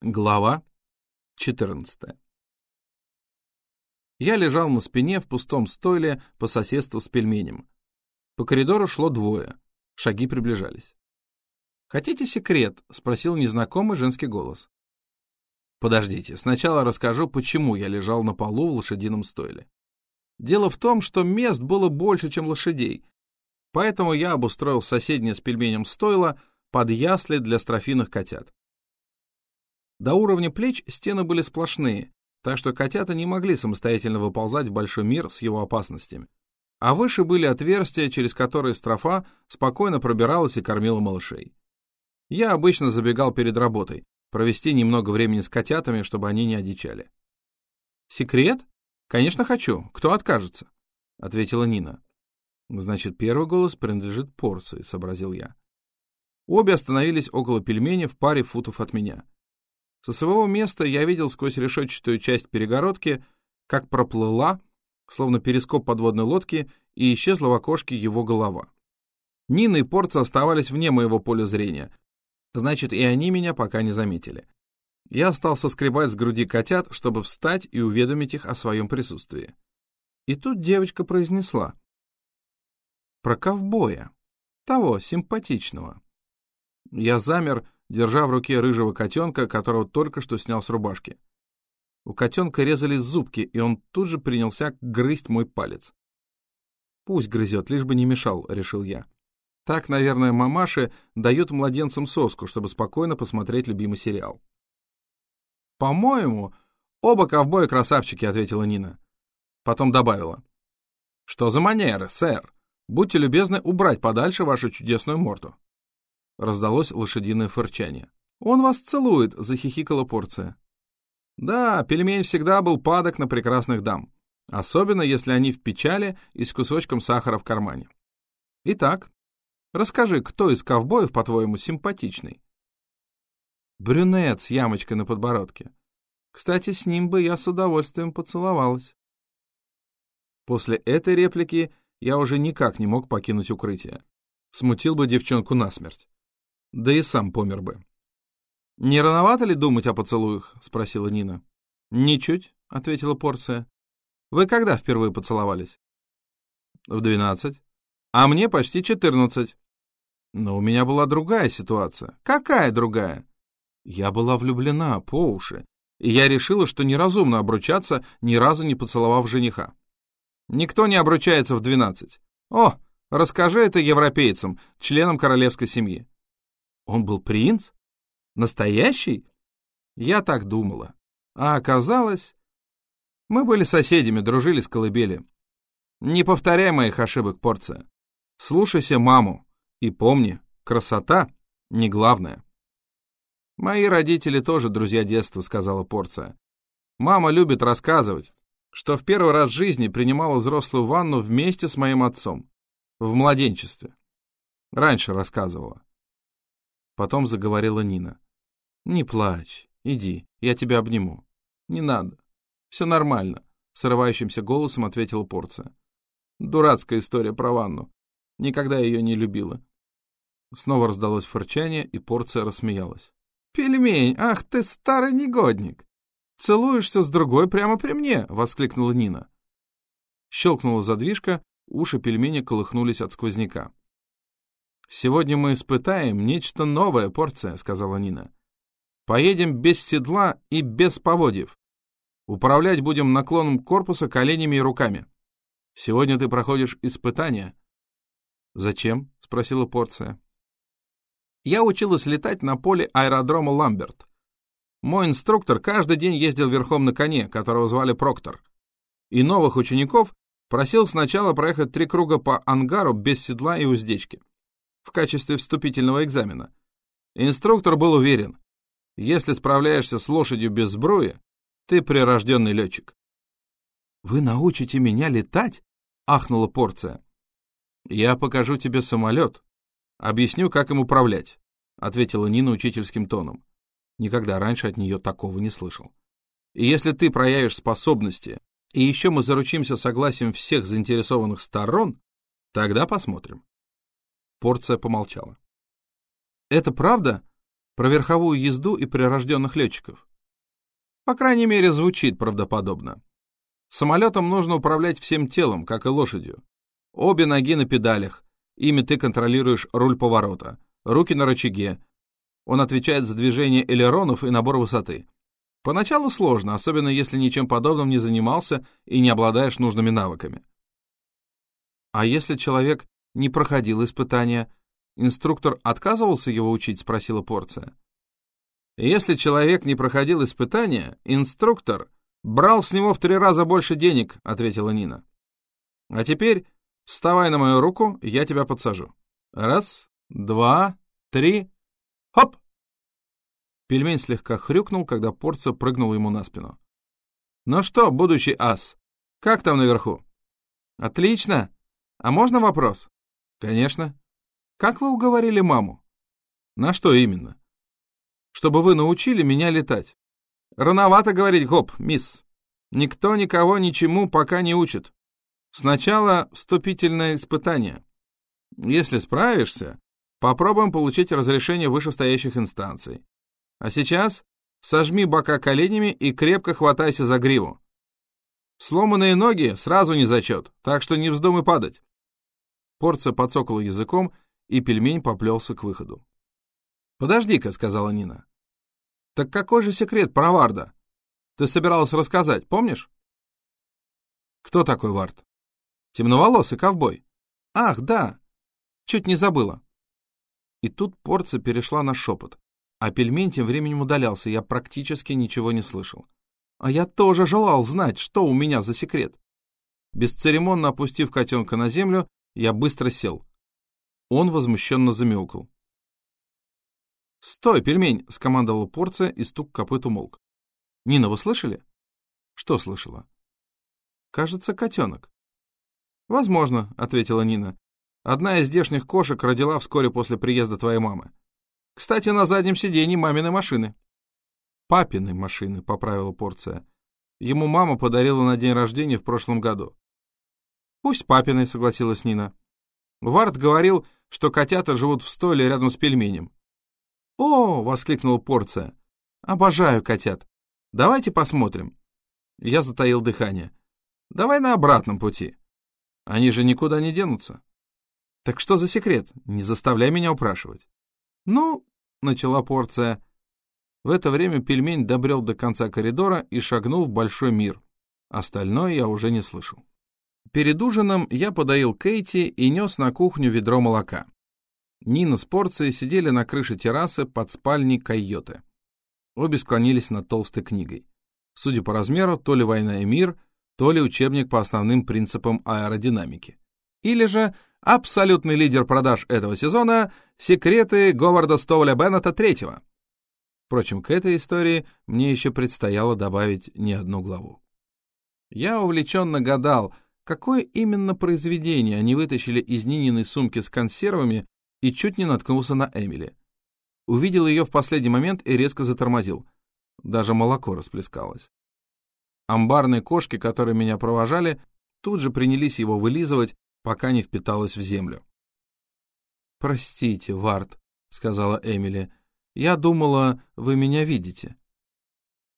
Глава 14 Я лежал на спине в пустом стойле по соседству с пельменем. По коридору шло двое. Шаги приближались. «Хотите секрет?» — спросил незнакомый женский голос. «Подождите, сначала расскажу, почему я лежал на полу в лошадином стойле. Дело в том, что мест было больше, чем лошадей, поэтому я обустроил соседнее с пельменем стойло под ясли для строфиных котят. До уровня плеч стены были сплошные, так что котята не могли самостоятельно выползать в большой мир с его опасностями. А выше были отверстия, через которые строфа спокойно пробиралась и кормила малышей. Я обычно забегал перед работой, провести немного времени с котятами, чтобы они не одичали. «Секрет? Конечно, хочу. Кто откажется?» — ответила Нина. «Значит, первый голос принадлежит порции», — сообразил я. Обе остановились около пельменя в паре футов от меня. Со своего места я видел сквозь решетчатую часть перегородки, как проплыла, словно перископ подводной лодки, и исчезла в окошке его голова. Нина и Порца оставались вне моего поля зрения. Значит, и они меня пока не заметили. Я остался скребать с груди котят, чтобы встать и уведомить их о своем присутствии. И тут девочка произнесла. Про ковбоя. Того, симпатичного. Я замер, держа в руке рыжего котенка, которого только что снял с рубашки. У котенка резались зубки, и он тут же принялся грызть мой палец. «Пусть грызет, лишь бы не мешал», — решил я. Так, наверное, мамаши дают младенцам соску, чтобы спокойно посмотреть любимый сериал. «По-моему, оба ковбоя красавчики», — ответила Нина. Потом добавила. «Что за манеры, сэр? Будьте любезны убрать подальше вашу чудесную морду». Раздалось лошадиное фырчание. «Он вас целует!» — захихикала порция. Да, пельмень всегда был падок на прекрасных дам. Особенно, если они в печали и с кусочком сахара в кармане. Итак, расскажи, кто из ковбоев, по-твоему, симпатичный? Брюнет с ямочкой на подбородке. Кстати, с ним бы я с удовольствием поцеловалась. После этой реплики я уже никак не мог покинуть укрытие. Смутил бы девчонку насмерть да и сам помер бы. «Не рановато ли думать о поцелуях?» — спросила Нина. «Ничуть», — ответила Порция. «Вы когда впервые поцеловались?» «В двенадцать. А мне почти четырнадцать». «Но у меня была другая ситуация». «Какая другая?» «Я была влюблена по уши, и я решила, что неразумно обручаться, ни разу не поцеловав жениха». «Никто не обручается в двенадцать. О, расскажи это европейцам, членам королевской семьи». Он был принц? Настоящий? Я так думала. А оказалось... Мы были соседями, дружили с колыбели. Не повторяй моих ошибок, порция. Слушайся маму. И помни, красота не главное. Мои родители тоже друзья детства, сказала порция. Мама любит рассказывать, что в первый раз в жизни принимала взрослую ванну вместе с моим отцом. В младенчестве. Раньше рассказывала. Потом заговорила Нина. «Не плачь. Иди, я тебя обниму». «Не надо. Все нормально», — срывающимся голосом ответила порция. «Дурацкая история про ванну. Никогда ее не любила». Снова раздалось фырчание, и порция рассмеялась. «Пельмень, ах ты старый негодник! Целуешься с другой прямо при мне!» — воскликнула Нина. Щелкнула задвижка, уши пельменя колыхнулись от сквозняка. «Сегодня мы испытаем нечто новое, порция», — сказала Нина. «Поедем без седла и без поводьев. Управлять будем наклоном корпуса коленями и руками. Сегодня ты проходишь испытание». «Зачем?» — спросила порция. «Я училась летать на поле аэродрома Ламберт. Мой инструктор каждый день ездил верхом на коне, которого звали Проктор. И новых учеников просил сначала проехать три круга по ангару без седла и уздечки в качестве вступительного экзамена. Инструктор был уверен, если справляешься с лошадью без сбруи, ты прирожденный летчик. «Вы научите меня летать?» — ахнула порция. «Я покажу тебе самолет. Объясню, как им управлять», — ответила Нина учительским тоном. Никогда раньше от нее такого не слышал. «И если ты проявишь способности, и еще мы заручимся согласием всех заинтересованных сторон, тогда посмотрим. Порция помолчала. «Это правда? Про верховую езду и прирожденных летчиков. По крайней мере, звучит правдоподобно. Самолетом нужно управлять всем телом, как и лошадью. Обе ноги на педалях, ими ты контролируешь руль поворота, руки на рычаге. Он отвечает за движение элеронов и набор высоты. Поначалу сложно, особенно если ничем подобным не занимался и не обладаешь нужными навыками. А если человек не проходил испытания, инструктор отказывался его учить, спросила Порция. Если человек не проходил испытания, инструктор брал с него в три раза больше денег, ответила Нина. А теперь вставай на мою руку, я тебя подсажу. Раз, два, три, хоп! Пельмень слегка хрюкнул, когда порция прыгнула ему на спину. «Ну что, будущий ас, как там наверху?» «Отлично! А можно вопрос?» «Конечно. Как вы уговорили маму?» «На что именно?» «Чтобы вы научили меня летать». «Рановато говорить, гоп, мисс. Никто никого ничему пока не учит. Сначала вступительное испытание. Если справишься, попробуем получить разрешение вышестоящих инстанций. А сейчас сожми бока коленями и крепко хватайся за гриву. Сломанные ноги сразу не зачет, так что не вздумай падать. Порция подсокала языком, и пельмень поплелся к выходу. «Подожди-ка», — сказала Нина. «Так какой же секрет про Варда? Ты собиралась рассказать, помнишь?» «Кто такой Вард?» «Темноволосый ковбой». «Ах, да! Чуть не забыла». И тут порция перешла на шепот. А пельмень тем временем удалялся, я практически ничего не слышал. А я тоже желал знать, что у меня за секрет. Бесцеремонно опустив котенка на землю, я быстро сел. Он возмущенно замяукал. «Стой, пельмень!» — скомандовала порция, и стук копыт умолк. «Нина, вы слышали?» «Что слышала?» «Кажется, котенок». «Возможно», — ответила Нина. «Одна из здешних кошек родила вскоре после приезда твоей мамы. Кстати, на заднем сиденье маминой машины. Папиной машины, поправила порция. Ему мама подарила на день рождения в прошлом году. Пусть папиной, согласилась Нина. Вард говорил, что котята живут в стойле рядом с пельменем. «О!» — воскликнула порция. «Обожаю котят. Давайте посмотрим». Я затаил дыхание. «Давай на обратном пути. Они же никуда не денутся». «Так что за секрет? Не заставляй меня упрашивать». «Ну, — начала порция. В это время пельмень добрел до конца коридора и шагнул в большой мир. Остальное я уже не слышал. Перед ужином я подоил Кейти и нес на кухню ведро молока. Нина с порцией сидели на крыше террасы под спальней койоты. Обе склонились над толстой книгой. Судя по размеру, то ли «Война и мир», то ли учебник по основным принципам аэродинамики. Или же абсолютный лидер продаж этого сезона «Секреты Говарда Стоуля Беннета III». Впрочем, к этой истории мне еще предстояло добавить не одну главу. Я увлеченно гадал, какое именно произведение они вытащили из Нининой сумки с консервами и чуть не наткнулся на Эмили. Увидел ее в последний момент и резко затормозил. Даже молоко расплескалось. Амбарные кошки, которые меня провожали, тут же принялись его вылизывать, пока не впиталась в землю. «Простите, Вард», — сказала Эмили, — «я думала, вы меня видите».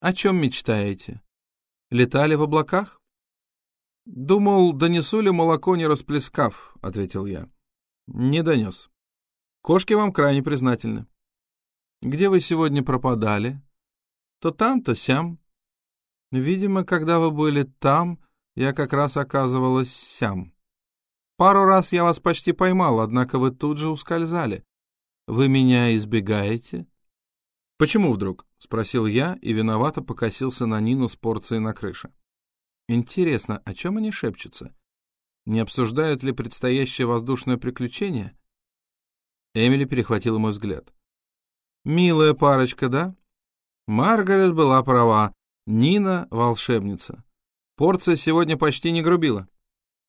«О чем мечтаете? Летали в облаках?» «Думал, донесу ли молоко, не расплескав», — ответил я. «Не донес. Кошки вам крайне признательны». «Где вы сегодня пропадали?» «То там, то сям». «Видимо, когда вы были там, я как раз оказывалась сям». Пару раз я вас почти поймал, однако вы тут же ускользали. Вы меня избегаете?» «Почему вдруг?» — спросил я и виновато покосился на Нину с порцией на крыше. «Интересно, о чем они шепчутся? Не обсуждают ли предстоящее воздушное приключение?» Эмили перехватила мой взгляд. «Милая парочка, да?» Маргарет была права. Нина — волшебница. Порция сегодня почти не грубила.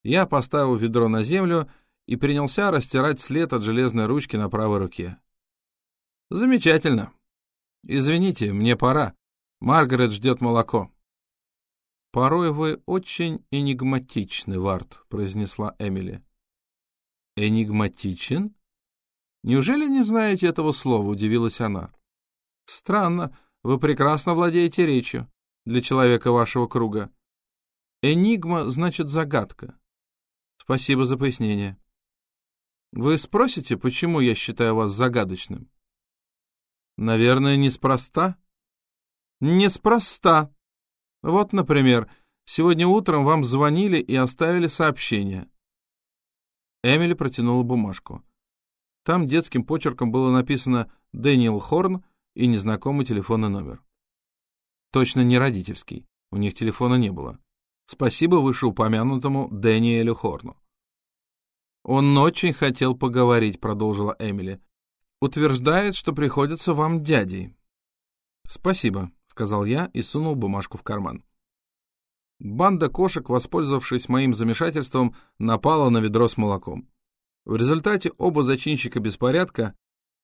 Я поставил ведро на землю и принялся растирать след от железной ручки на правой руке. «Замечательно. Извините, мне пора. Маргарет ждет молоко». «Порой вы очень энигматичны, Вард», — произнесла Эмили. «Энигматичен? Неужели не знаете этого слова?» — удивилась она. Странно, вы прекрасно владеете речью для человека вашего круга. Энигма значит загадка. Спасибо за пояснение. Вы спросите, почему я считаю вас загадочным? Наверное, неспроста? Неспроста. Вот, например, сегодня утром вам звонили и оставили сообщение. Эмили протянула бумажку. Там детским почерком было написано «Дэниел Хорн» и незнакомый телефонный номер. Точно не родительский, у них телефона не было. Спасибо вышеупомянутому Дэниелю Хорну. «Он очень хотел поговорить», — продолжила Эмили. «Утверждает, что приходится вам дядей». «Спасибо», — сказал я и сунул бумажку в карман. Банда кошек, воспользовавшись моим замешательством, напала на ведро с молоком. В результате оба зачинщика беспорядка,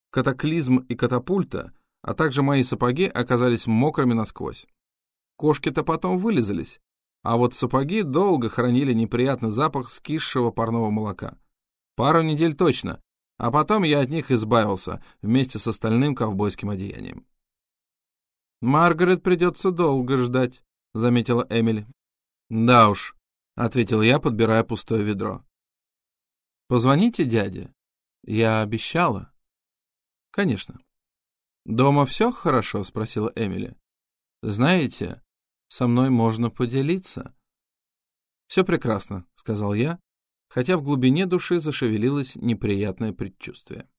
катаклизм и катапульта, а также мои сапоги оказались мокрыми насквозь. Кошки-то потом вылезались, а вот сапоги долго хранили неприятный запах скисшего парного молока. Пару недель точно, а потом я от них избавился вместе с остальным ковбойским одеянием. «Маргарет придется долго ждать», — заметила Эмили. «Да уж», — ответил я, подбирая пустое ведро. Позвоните дяде. Я обещала. Конечно. Дома все хорошо? Спросила Эмили. Знаете, со мной можно поделиться. Все прекрасно, сказал я, хотя в глубине души зашевелилось неприятное предчувствие.